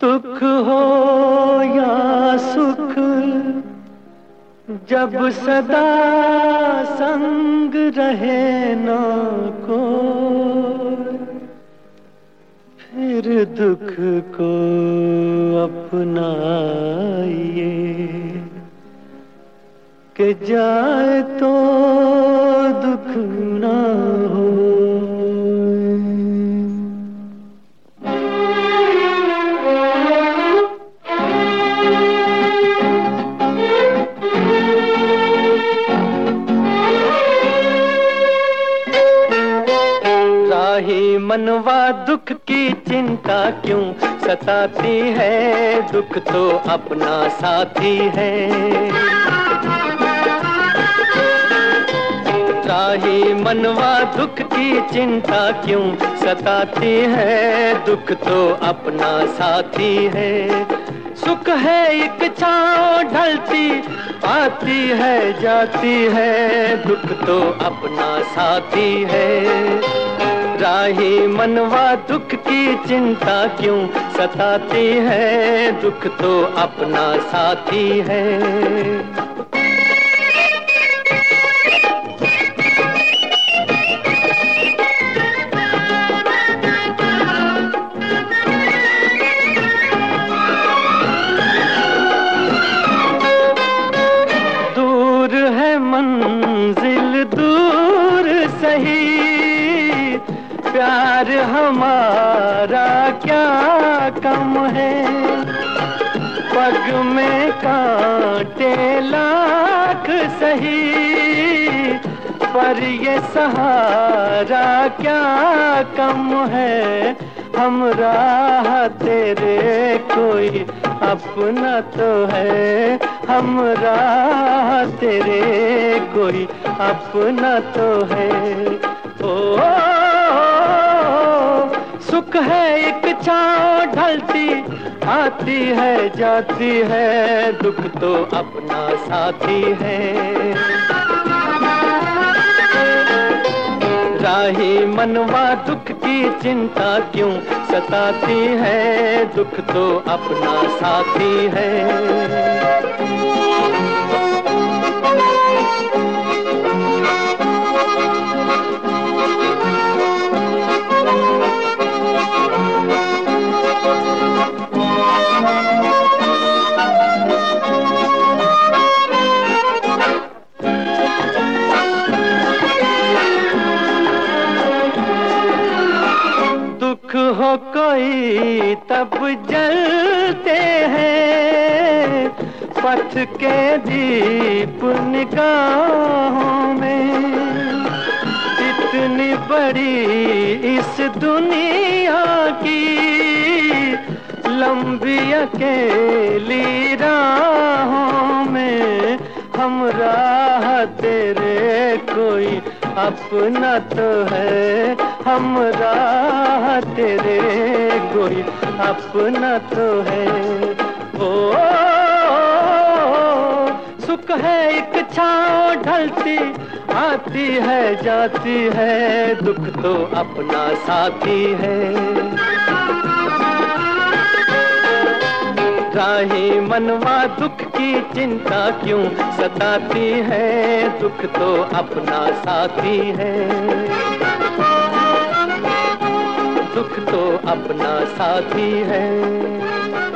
दुख हो या सुख, जब सदा संग रहे न को फिर दुख को अपनाइए, के जाए तो राही मनवा दुख की चिंता क्यों? सताती है, दुख तो अपना साथी है। राही मनवा दुख की चिंता क्यों? सताती है, दुख तो अपना साथी है। सुख है एक छाँव ढलती, आती है, जाती है, दुख तो अपना साथी है। राही मनवा दुख की चिंता क्यों? सताती है दुख तो अपना साथी है। प्यार हमारा क्या कम है? पग में कांटे लाख सही पर ये सहारा क्या कम है? हम राह तेरे कोई अपना तो है। हम राह तेरे कोई अपना तो है। ओ, सुख है एक छाँव ढलती, आती है, जाती है, दुख तो अपना साथी है। राही मनवा दुख की चिंता क्यों सताती है? दुख तो अपना साथी है। कोई तब जलते हैं पथ के दीप निगाहों में। इतनी बड़ी इस दुनिया की लंबी अकेली राहों में हम राह तेरे कोई अपना तो है। हम राह तेरे कोई अपना तो है। ओ, सुख है एक छाँव ढलती आती है जाती है दुख तो अपना साथी है। राही मनवा दुख की चिंता क्यों सताती है दुख तो अपना साथी है। तो अपना साथी है।